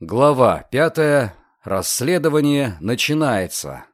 Глава пятая. Расследование начинается.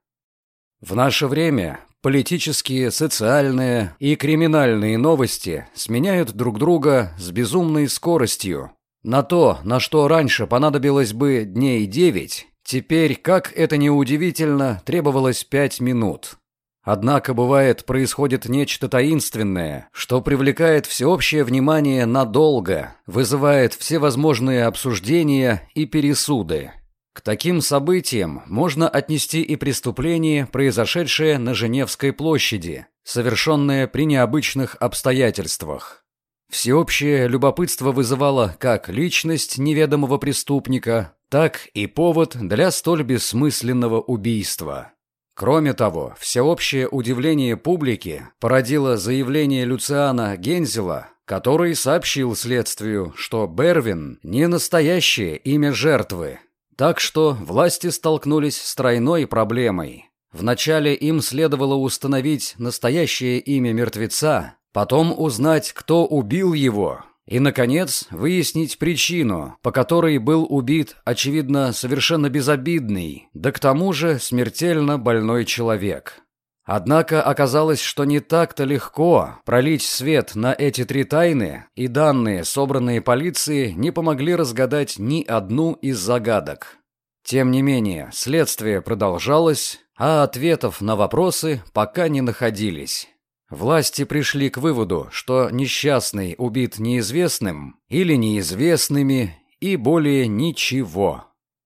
В наше время политические, социальные и криминальные новости сменяют друг друга с безумной скоростью. На то, на что раньше понадобилось бы дней девять, теперь, как это ни удивительно, требовалось пять минут. Однако, бывает, происходит нечто таинственное, что привлекает всеобщее внимание надолго, вызывает всевозможные обсуждения и пересуды. К таким событиям можно отнести и преступление, произошедшее на Женевской площади, совершенное при необычных обстоятельствах. Всеобщее любопытство вызывало как личность неведомого преступника, так и повод для столь бессмысленного убийства. Кроме того, всеобщее удивление публики породило заявление Люциана Гензела, который сообщил следствию, что Бервин не настоящее имя жертвы. Так что власти столкнулись с тройной проблемой. Вначале им следовало установить настоящее имя мертвеца, потом узнать, кто убил его, и, наконец, выяснить причину, по которой был убит, очевидно, совершенно безобидный, да к тому же смертельно больной человек. Однако оказалось, что не так-то легко пролить свет на эти три тайны, и данные, собранные полицией, не помогли разгадать ни одну из загадок. Тем не менее, следствие продолжалось, а ответов на вопросы пока не находились. Власти пришли к выводу, что несчастный убит неизвестным или неизвестными и более ничего.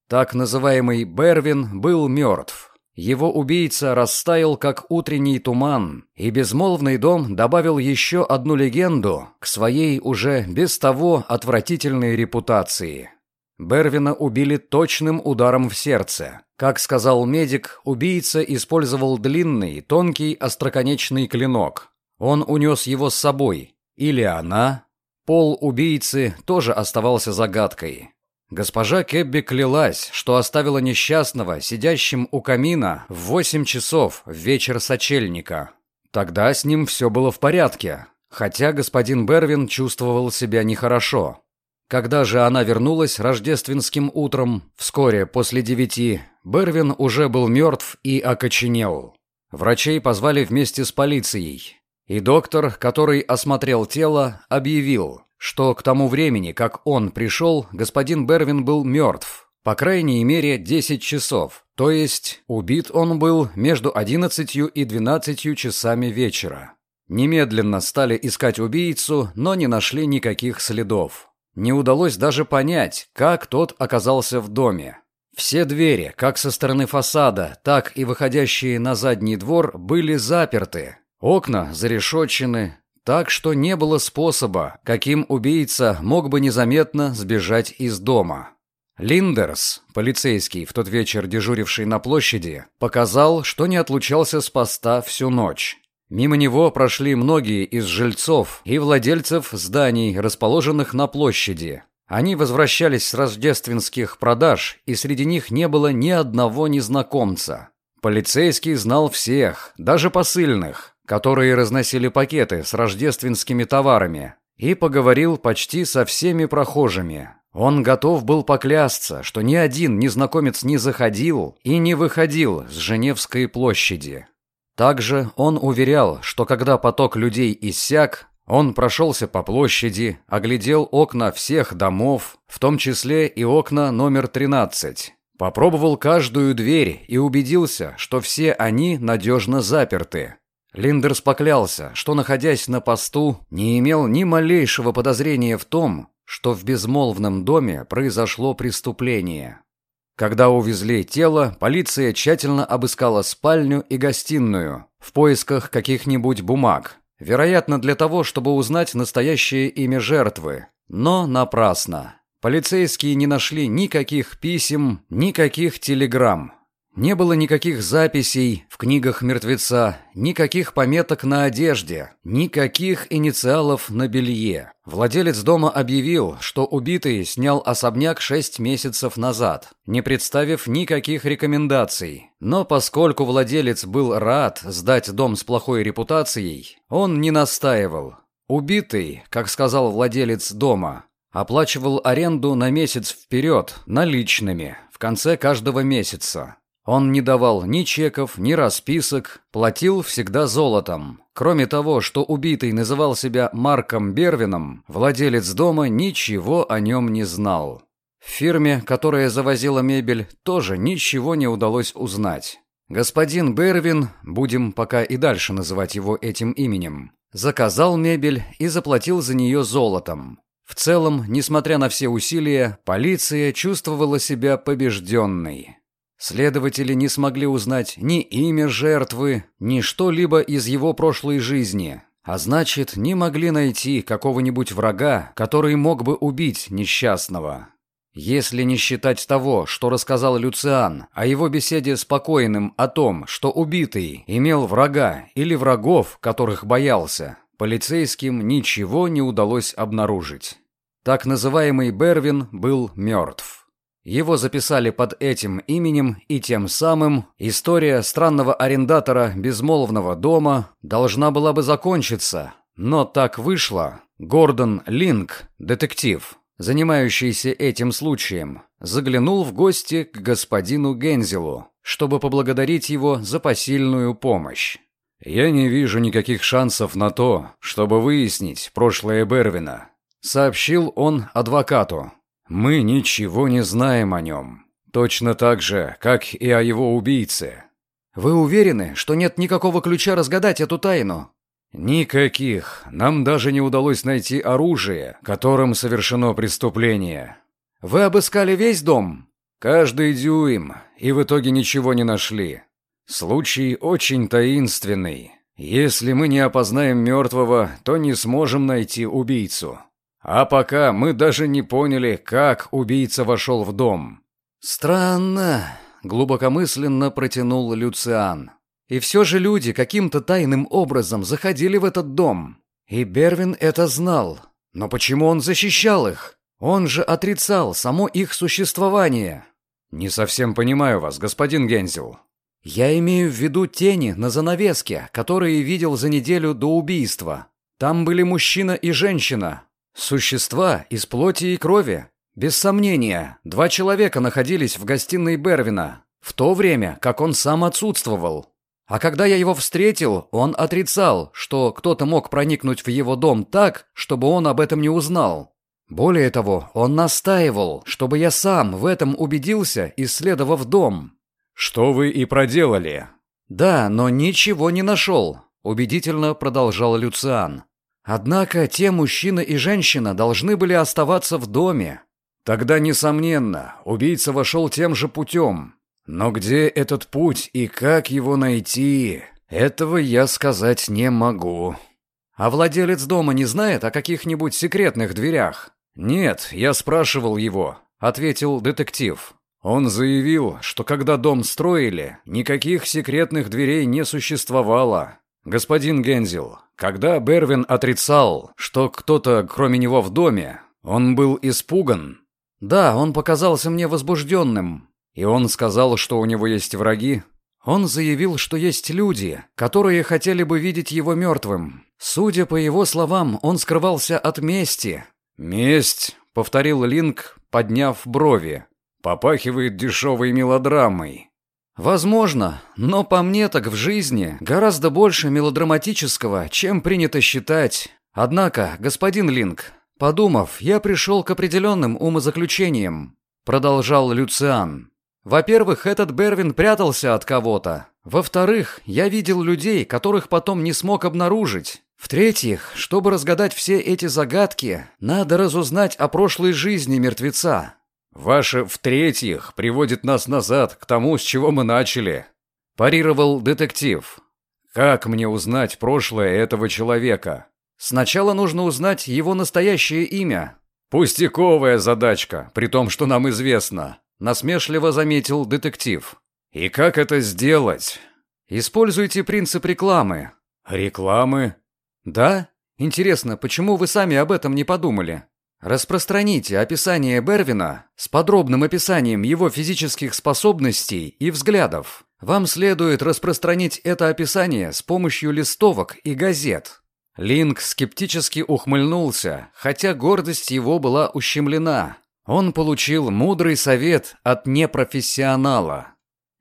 Так называемый Бервин был мертв. Его убийца растаял, как утренний туман, и безмолвный дом добавил еще одну легенду к своей уже без того отвратительной репутации. Бервина убили точным ударом в сердце. Как сказал медик, убийца использовал длинный, тонкий, остроконечный клинок. Он унес его с собой. Или она? Пол убийцы тоже оставался загадкой. Госпожа Кебби клялась, что оставила несчастного сидящим у камина в восемь часов в вечер сочельника. Тогда с ним все было в порядке, хотя господин Бервин чувствовал себя нехорошо. Когда же она вернулась рождественским утром, вскоре после девяти, Бервин уже был мертв и окоченел. Врачей позвали вместе с полицией. И доктор, который осмотрел тело, объявил, что к тому времени, как он пришел, господин Бервин был мертв. По крайней мере, 10 часов. То есть, убит он был между 11 и 12 часами вечера. Немедленно стали искать убийцу, но не нашли никаких следов. Не удалось даже понять, как тот оказался в доме. Все двери, как со стороны фасада, так и выходящие на задний двор, были заперты. Окна зарешетчены, так что не было способа, каким убийца мог бы незаметно сбежать из дома. Линдерс, полицейский, в тот вечер дежуривший на площади, показал, что не отлучался с поста всю ночь. Мимо него прошли многие из жильцов и владельцев зданий, расположенных на площади. Они возвращались с рождественских продаж, и среди них не было ни одного незнакомца. Полицейский знал всех, даже посыльных, которые разносили пакеты с рождественскими товарами, и поговорил почти со всеми прохожими. Он готов был поклясться, что ни один незнакомец не заходил и не выходил с Женевской площади. Также он уверял, что когда поток людей иссяк, он прошелся по площади, оглядел окна всех домов, в том числе и окна номер 13. Попробовал каждую дверь и убедился, что все они надежно заперты. Линдерс поклялся, что, находясь на посту, не имел ни малейшего подозрения в том, что в безмолвном доме произошло преступление. Когда увезли тело, полиция тщательно обыскала спальню и гостиную в поисках каких-нибудь бумаг, вероятно, для того, чтобы узнать настоящее имя жертвы. Но напрасно. Полицейские не нашли никаких писем, никаких телеграмм. Не было никаких записей в книгах мертвеца, никаких пометок на одежде, никаких инициалов на белье. Владелец дома объявил, что убитый снял особняк шесть месяцев назад, не представив никаких рекомендаций. Но поскольку владелец был рад сдать дом с плохой репутацией, он не настаивал. Убитый, как сказал владелец дома, Оплачивал аренду на месяц вперед, наличными, в конце каждого месяца. Он не давал ни чеков, ни расписок, платил всегда золотом. Кроме того, что убитый называл себя Марком Бервином, владелец дома ничего о нем не знал. В фирме, которая завозила мебель, тоже ничего не удалось узнать. Господин Бервин, будем пока и дальше называть его этим именем, заказал мебель и заплатил за нее золотом. В целом, несмотря на все усилия, полиция чувствовала себя побежденной. Следователи не смогли узнать ни имя жертвы, ни что-либо из его прошлой жизни, а значит, не могли найти какого-нибудь врага, который мог бы убить несчастного. Если не считать того, что рассказал Люциан о его беседе с покойным о том, что убитый имел врага или врагов, которых боялся, полицейским ничего не удалось обнаружить. Так называемый Бервин был мертв. Его записали под этим именем, и тем самым история странного арендатора безмолвного дома должна была бы закончиться. Но так вышло. Гордон Линк, детектив, занимающийся этим случаем, заглянул в гости к господину Гензелу, чтобы поблагодарить его за посильную помощь. «Я не вижу никаких шансов на то, чтобы выяснить прошлое Бервина», сообщил он адвокату. Мы ничего не знаем о нем. Точно так же, как и о его убийце. Вы уверены, что нет никакого ключа разгадать эту тайну? Никаких. Нам даже не удалось найти оружие, которым совершено преступление. Вы обыскали весь дом? Каждый дюйм, и в итоге ничего не нашли. Случай очень таинственный. Если мы не опознаем мертвого, то не сможем найти убийцу. А пока мы даже не поняли, как убийца вошел в дом. Странно, глубокомысленно протянул Люциан. И все же люди каким-то тайным образом заходили в этот дом. И Бервин это знал. Но почему он защищал их? Он же отрицал само их существование. Не совсем понимаю вас, господин Гензел. Я имею в виду тени на занавеске, которые видел за неделю до убийства. Там были мужчина и женщина, Существа из плоти и крови. Без сомнения, два человека находились в гостиной Бервина, в то время, как он сам отсутствовал. А когда я его встретил, он отрицал, что кто-то мог проникнуть в его дом так, чтобы он об этом не узнал. Более того, он настаивал, чтобы я сам в этом убедился, исследовав дом. «Что вы и проделали?» «Да, но ничего не нашел», — убедительно продолжал Люциан. Однако те мужчина и женщина должны были оставаться в доме. Тогда, несомненно, убийца вошел тем же путем. Но где этот путь и как его найти, этого я сказать не могу. А владелец дома не знает о каких-нибудь секретных дверях? Нет, я спрашивал его, ответил детектив. Он заявил, что когда дом строили, никаких секретных дверей не существовало. Господин Гензел, когда Бервин отрицал, что кто-то кроме него в доме, он был испуган. Да, он показался мне возбужденным. И он сказал, что у него есть враги. Он заявил, что есть люди, которые хотели бы видеть его мертвым. Судя по его словам, он скрывался от мести. «Месть», — повторил Линк, подняв брови, — «попахивает дешевой мелодрамой». Возможно, но по мне так в жизни гораздо больше мелодраматического, чем принято считать. Однако, господин Линк, подумав, я пришел к определенным умозаключениям, продолжал Люциан. Во-первых, этот Бервин прятался от кого-то. Во-вторых, я видел людей, которых потом не смог обнаружить. В-третьих, чтобы разгадать все эти загадки, надо разузнать о прошлой жизни мертвеца. «Ваше «в-третьих» приводит нас назад к тому, с чего мы начали», – парировал детектив. «Как мне узнать прошлое этого человека?» «Сначала нужно узнать его настоящее имя». «Пустяковая задачка, при том, что нам известно», – насмешливо заметил детектив. «И как это сделать?» «Используйте принцип рекламы». «Рекламы?» «Да? Интересно, почему вы сами об этом не подумали?» Распространите описание Бервина с подробным описанием его физических способностей и взглядов. Вам следует распространить это описание с помощью листовок и газет. Линк скептически ухмыльнулся, хотя гордость его была ущемлена. Он получил мудрый совет от непрофессионала.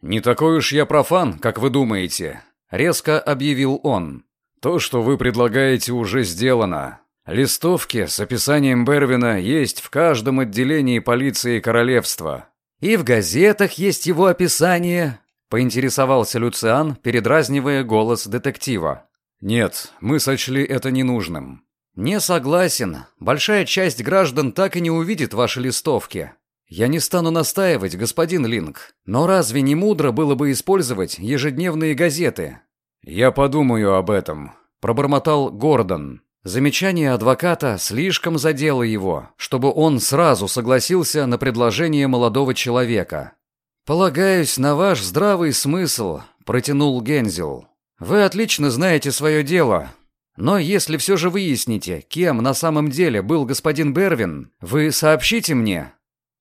«Не такой уж я профан, как вы думаете», — резко объявил он. «То, что вы предлагаете, уже сделано. Листовки с описанием Бервина есть в каждом отделении полиции королевства. И в газетах есть его описание, поинтересовался Люциан, передразнивая голос детектива. Нет, мы сочли это ненужным. Не согласен. Большая часть граждан так и не увидит ваши листовки. Я не стану настаивать, господин Линк, но разве не мудро было бы использовать ежедневные газеты? Я подумаю об этом, пробормотал Гордон. Замечание адвоката слишком задело его, чтобы он сразу согласился на предложение молодого человека. «Полагаюсь на ваш здравый смысл», — протянул Гензел. Вы отлично знаете свое дело. Но если все же выясните, кем на самом деле был господин Бервин, вы сообщите мне».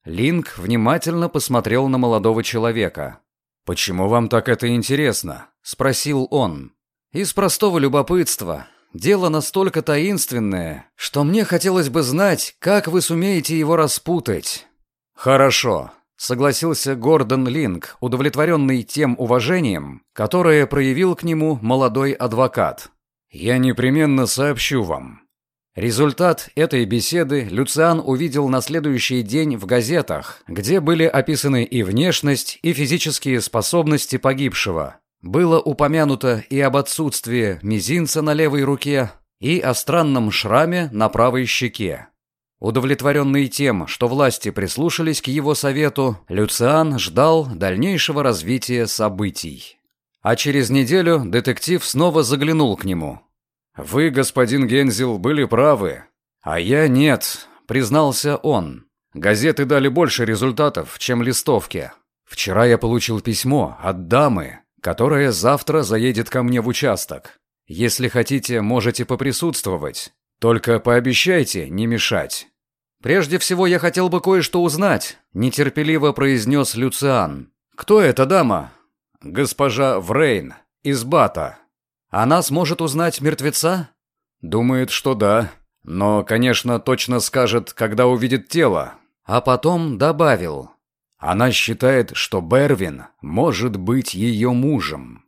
Линк внимательно посмотрел на молодого человека. «Почему вам так это интересно?» – спросил он. «Из простого любопытства. Дело настолько таинственное, что мне хотелось бы знать, как вы сумеете его распутать». «Хорошо согласился Гордон Линк, удовлетворенный тем уважением, которое проявил к нему молодой адвокат. «Я непременно сообщу вам». Результат этой беседы Люциан увидел на следующий день в газетах, где были описаны и внешность, и физические способности погибшего. Было упомянуто и об отсутствии мизинца на левой руке, и о странном шраме на правой щеке. Удовлетворенный тем, что власти прислушались к его совету, Люциан ждал дальнейшего развития событий. А через неделю детектив снова заглянул к нему. «Вы, господин Гензел, были правы, а я нет», — признался он. «Газеты дали больше результатов, чем листовки. Вчера я получил письмо от дамы, которая завтра заедет ко мне в участок. Если хотите, можете поприсутствовать. Только пообещайте не мешать». «Прежде всего я хотел бы кое-что узнать», — нетерпеливо произнес Люциан. «Кто эта дама?» «Госпожа Врейн, из Бата». «Она сможет узнать мертвеца?» «Думает, что да. Но, конечно, точно скажет, когда увидит тело». А потом добавил. «Она считает, что Бервин может быть ее мужем».